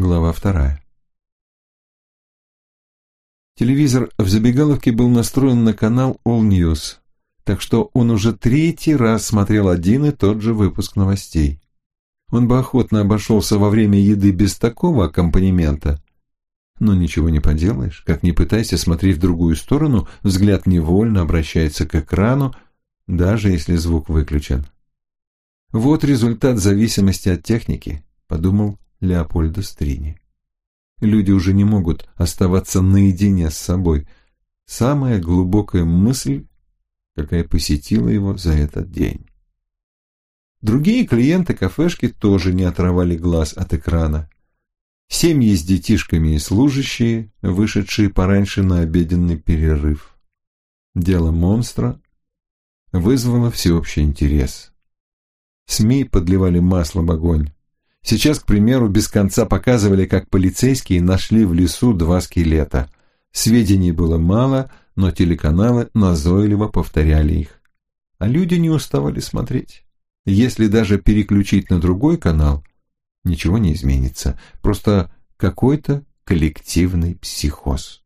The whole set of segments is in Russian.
Глава вторая. Телевизор в забегаловке был настроен на канал All News, так что он уже третий раз смотрел один и тот же выпуск новостей. Он бы охотно обошелся во время еды без такого аккомпанемента. Но ничего не поделаешь, как ни пытайся смотреть в другую сторону, взгляд невольно обращается к экрану, даже если звук выключен. Вот результат зависимости от техники, подумал Леопольда Стрини. Люди уже не могут оставаться наедине с собой. Самая глубокая мысль, какая посетила его за этот день. Другие клиенты кафешки тоже не отрывали глаз от экрана. Семьи с детишками и служащие, вышедшие пораньше на обеденный перерыв. Дело монстра вызвало всеобщий интерес. СМИ подливали масло в огонь. Сейчас, к примеру, без конца показывали, как полицейские нашли в лесу два скелета. Сведений было мало, но телеканалы назойливо повторяли их. А люди не уставали смотреть. Если даже переключить на другой канал, ничего не изменится. Просто какой-то коллективный психоз.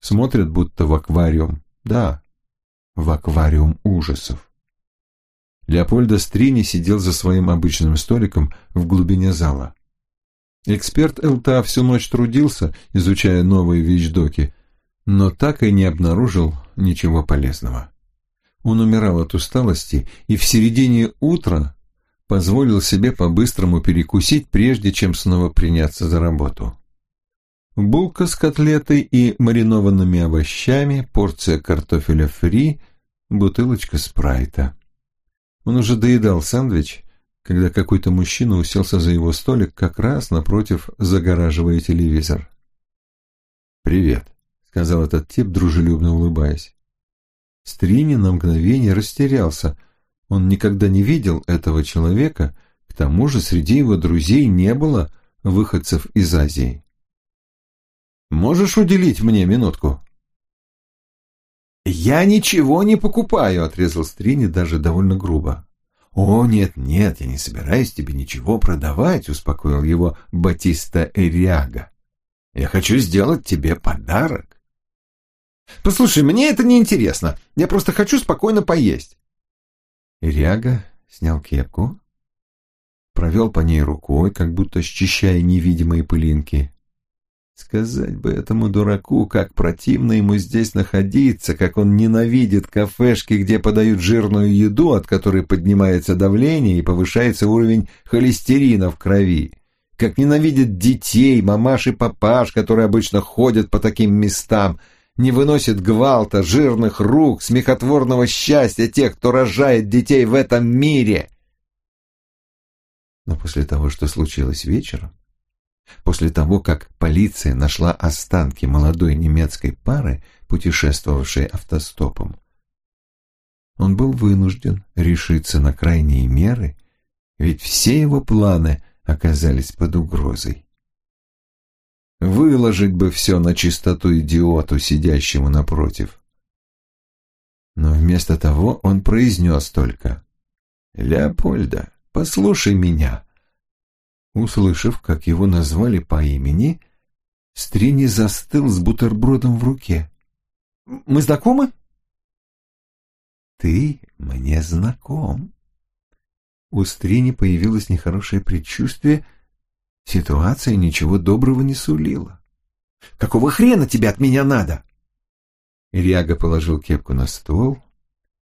Смотрят будто в аквариум. Да, в аквариум ужасов. Леопольда Стрини сидел за своим обычным столиком в глубине зала. Эксперт ЛТА всю ночь трудился, изучая новые вещдоки, но так и не обнаружил ничего полезного. Он умирал от усталости и в середине утра позволил себе по-быстрому перекусить, прежде чем снова приняться за работу. Булка с котлетой и маринованными овощами, порция картофеля фри, бутылочка спрайта. Он уже доедал сэндвич, когда какой-то мужчина уселся за его столик как раз напротив, загораживая телевизор. «Привет», — сказал этот тип, дружелюбно улыбаясь. Стрини на мгновение растерялся. Он никогда не видел этого человека, к тому же среди его друзей не было выходцев из Азии. «Можешь уделить мне минутку?» «Я ничего не покупаю», — отрезал Стрини даже довольно грубо. «О, нет-нет, я не собираюсь тебе ничего продавать», — успокоил его Батиста Эриага. «Я хочу сделать тебе подарок». «Послушай, мне это не интересно. Я просто хочу спокойно поесть». Эриага снял кепку, провел по ней рукой, как будто счищая невидимые пылинки. Сказать бы этому дураку, как противно ему здесь находиться, как он ненавидит кафешки, где подают жирную еду, от которой поднимается давление и повышается уровень холестерина в крови. Как ненавидит детей, мамаш и папаш, которые обычно ходят по таким местам, не выносит гвалта, жирных рук, смехотворного счастья тех, кто рожает детей в этом мире. Но после того, что случилось вечером, После того, как полиция нашла останки молодой немецкой пары, путешествовавшей автостопом, он был вынужден решиться на крайние меры, ведь все его планы оказались под угрозой. Выложить бы все на чистоту идиоту, сидящему напротив. Но вместо того он произнес только «Леопольда, послушай меня, Услышав, как его назвали по имени, Стрини застыл с бутербродом в руке. «Мы знакомы?» «Ты мне знаком». У Стрини появилось нехорошее предчувствие. Ситуация ничего доброго не сулила. «Какого хрена тебе от меня надо?» Ряга положил кепку на стол,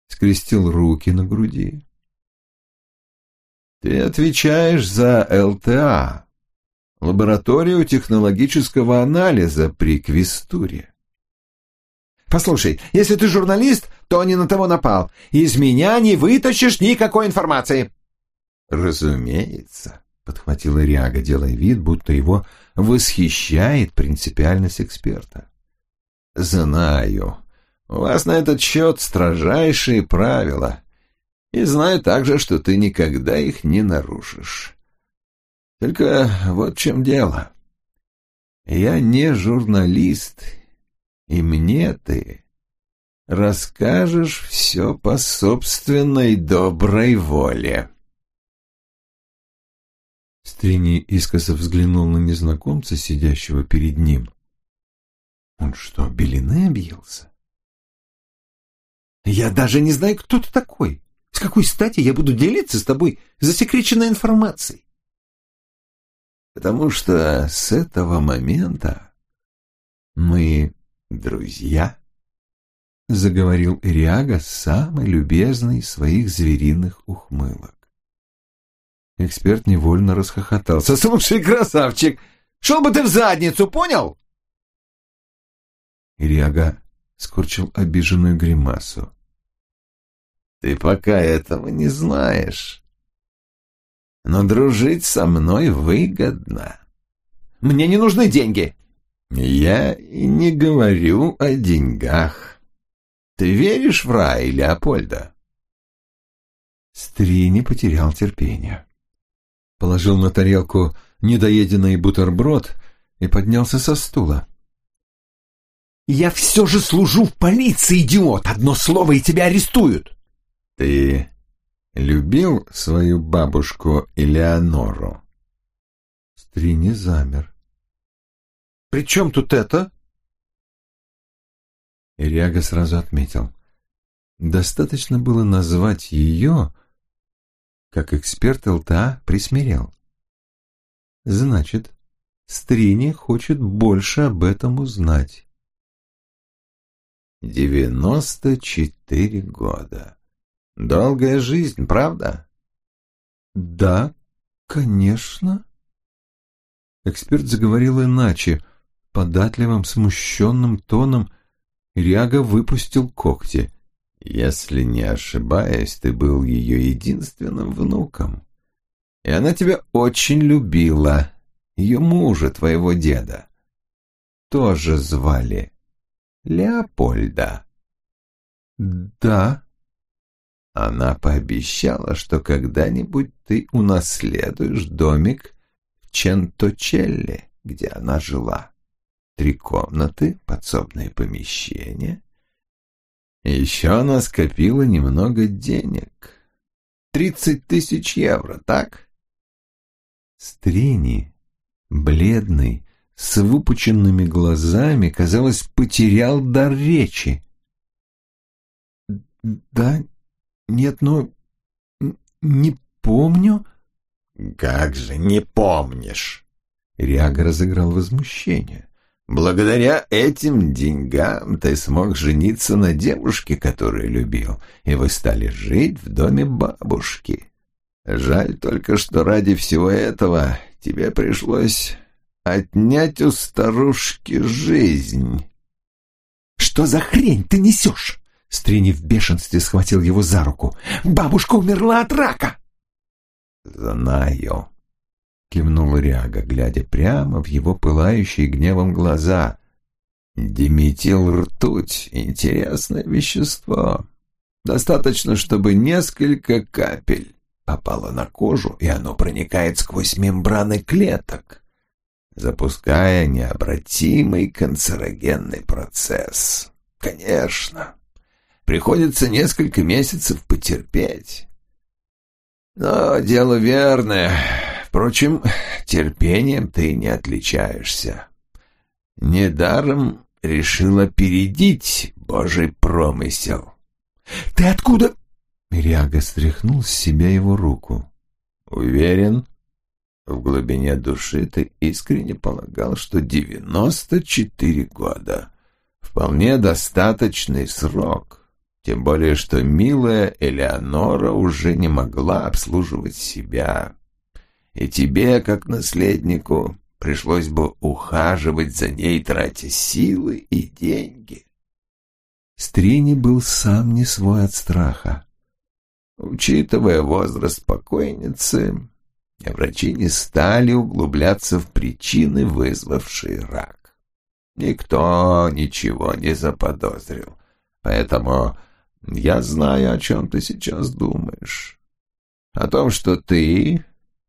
скрестил руки на груди. Ты отвечаешь за ЛТА, лабораторию технологического анализа при Квестуре. Послушай, если ты журналист, то не на того напал. Из меня не вытащишь никакой информации. Разумеется, подхватила Риага, делая вид, будто его восхищает принципиальность эксперта. Знаю. У вас на этот счет строжайшие правила. И знаю также, что ты никогда их не нарушишь. Только вот в чем дело. Я не журналист, и мне ты расскажешь все по собственной доброй воле. Стрини искоса взглянул на незнакомца, сидящего перед ним. Он что, белины объелся? Я даже не знаю, кто ты такой. Какой стати я буду делиться с тобой засекреченной информацией? Потому что с этого момента мы друзья, заговорил Ириага с самой любезной из своих звериных ухмылок. Эксперт невольно расхохотался. «Слушай, красавчик, шел бы ты в задницу, понял?» Ириага скорчил обиженную гримасу. «Ты пока этого не знаешь. Но дружить со мной выгодно. Мне не нужны деньги». «Я и не говорю о деньгах. Ты веришь в рай, Леопольда?» Стрини потерял терпение положил на тарелку недоеденный бутерброд и поднялся со стула. «Я все же служу в полиции, идиот! Одно слово, и тебя арестуют!» «Ты любил свою бабушку Элеонору?» Стрини замер. «При чем тут это?» Иряга сразу отметил. Достаточно было назвать ее, как эксперт ЛТА присмирел. Значит, Стрини хочет больше об этом узнать. Девяносто четыре года. Долгая жизнь, правда? Да, конечно. Эксперт заговорил иначе, податливым, смущенным тоном. Ряга выпустил когти. Если не ошибаюсь, ты был ее единственным внуком. И она тебя очень любила. Ее мужа, твоего деда, тоже звали Леопольда. Да. Она пообещала, что когда-нибудь ты унаследуешь домик в Ченточелле, где она жила. Три комнаты, подсобное помещение — еще она скопила немного денег. Тридцать тысяч евро, так? Стрини, бледный, с выпученными глазами, казалось, потерял дар речи. «Да, нет, ну, не помню». «Как же не помнишь?» Риага разыграл возмущение. Благодаря этим деньгам ты смог жениться на девушке, которую любил, и вы стали жить в доме бабушки. Жаль только, что ради всего этого тебе пришлось отнять у старушки жизнь. «Что за хрень ты несешь?» Стрини в бешенстве схватил его за руку. «Бабушка умерла от рака!» «Знаю», кивнул Ряга, глядя прямо в его пылающие гневом глаза. Диметил ртуть — интересное вещество. Достаточно, чтобы несколько капель попало на кожу, и оно проникает сквозь мембраны клеток, запуская необратимый канцерогенный процесс. Конечно, приходится несколько месяцев потерпеть. Но дело верное. Впрочем, терпением ты не отличаешься. Недаром решил опередить Божий промысел. — Ты откуда? Миряга стряхнул с себя его руку. — Уверен, в глубине души ты искренне полагал, что девяносто четыре года — вполне достаточный срок. Тем более, что милая Элеонора уже не могла обслуживать себя и тебе, как наследнику, пришлось бы ухаживать за ней, тратя силы и деньги. Стрини был сам не свой от страха. Учитывая возраст покойницы, врачи не стали углубляться в причины, вызвавшие рак. Никто ничего не заподозрил, поэтому я знаю, о чем ты сейчас думаешь. О том, что ты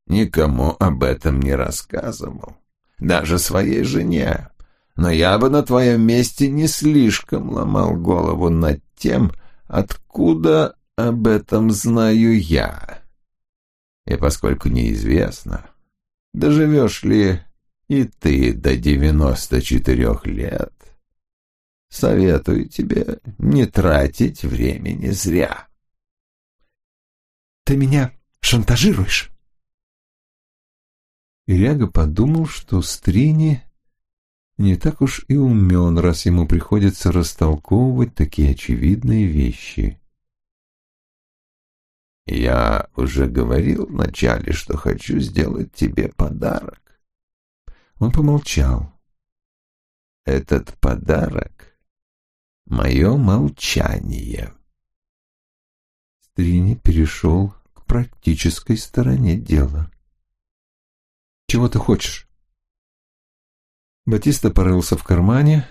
Никому об этом не рассказывал. Даже своей жене. Но я бы на твоем месте не слишком ломал голову над тем, откуда об этом знаю я. И поскольку неизвестно, Доживешь ли и ты до девяносто четырех лет? Советую тебе не тратить времени зря. Ты меня шантажируешь? Иряга подумал, что Стрини не так уж и умен, раз ему приходится растолковывать такие очевидные вещи. «Я уже говорил вначале, что хочу сделать тебе подарок». Он помолчал. «Этот подарок — мое молчание». Стрини перешел к практической стороне дела. «Чего ты хочешь?» Батиста порылся в кармане,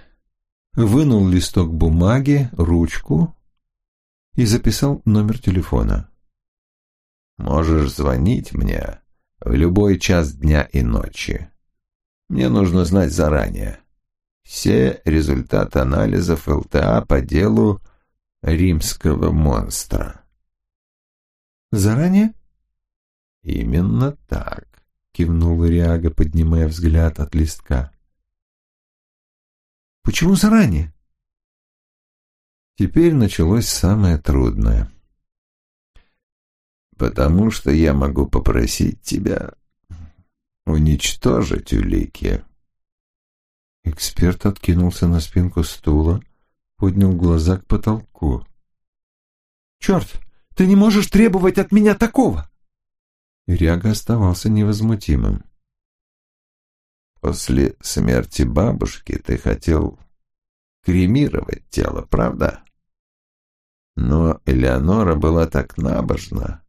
вынул листок бумаги, ручку и записал номер телефона. «Можешь звонить мне в любой час дня и ночи. Мне нужно знать заранее все результаты анализов ЛТА по делу римского монстра». «Заранее?» «Именно так», — кивнул Ириага, поднимая взгляд от листка. Почему заранее? Теперь началось самое трудное. Потому что я могу попросить тебя уничтожить улики. Эксперт откинулся на спинку стула, поднял глаза к потолку. «Черт, ты не можешь требовать от меня такого!» Ряга оставался невозмутимым. После смерти бабушки ты хотел кремировать тело, правда? Но Элеонора была так набожна,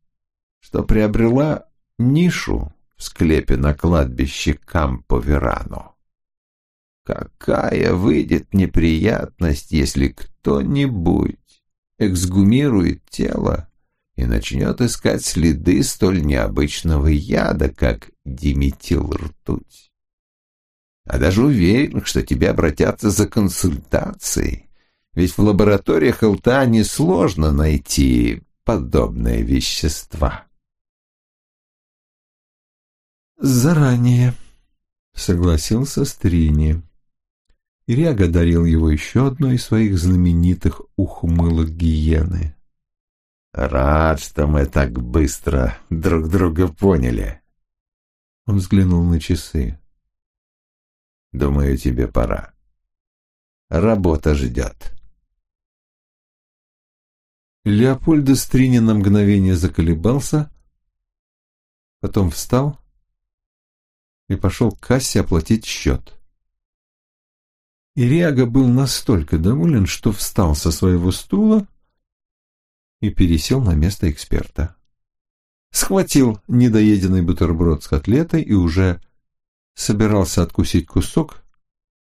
что приобрела нишу в склепе на кладбище Кампо-Верано. Какая выйдет неприятность, если кто-нибудь эксгумирует тело и начнет искать следы столь необычного яда, как диметилртуть? а даже уверен, что тебе обратятся за консультацией. Ведь в лабораториях ЛТА несложно найти подобные вещества. «Заранее», — согласился Стрини. Иряга дарил его еще одной из своих знаменитых ухмылок гиены. «Рад, что мы так быстро друг друга поняли». Он взглянул на часы. Думаю, тебе пора. Работа ждет. Леопольда Стрини на мгновение заколебался, потом встал и пошел к кассе оплатить счет. Ириага был настолько доволен, что встал со своего стула и пересел на место эксперта. Схватил недоеденный бутерброд с котлетой и уже собирался откусить кусок,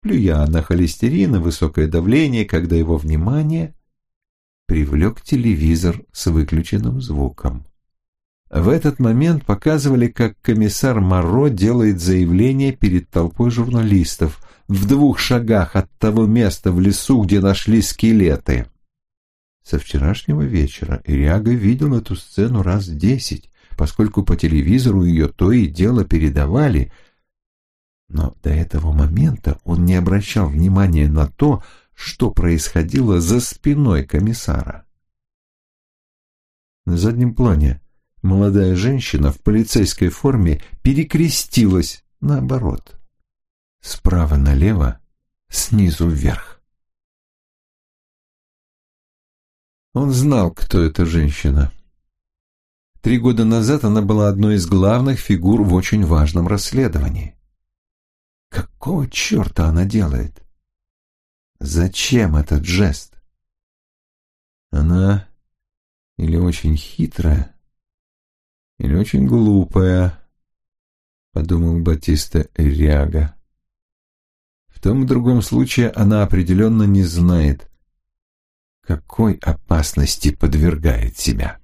плюя на холестерин и высокое давление, когда его внимание привлек телевизор с выключенным звуком. В этот момент показывали, как комиссар Моро делает заявление перед толпой журналистов в двух шагах от того места в лесу, где нашли скелеты. Со вчерашнего вечера Ириага видел эту сцену раз десять, поскольку по телевизору ее то и дело передавали – но до этого момента он не обращал внимания на то, что происходило за спиной комиссара. На заднем плане молодая женщина в полицейской форме перекрестилась наоборот. Справа налево, снизу вверх. Он знал, кто эта женщина. Три года назад она была одной из главных фигур в очень важном расследовании. Какого черта она делает? Зачем этот жест? Она или очень хитрая, или очень глупая, подумал Батиста Ряга. В том и другом случае она определенно не знает, какой опасности подвергает себя.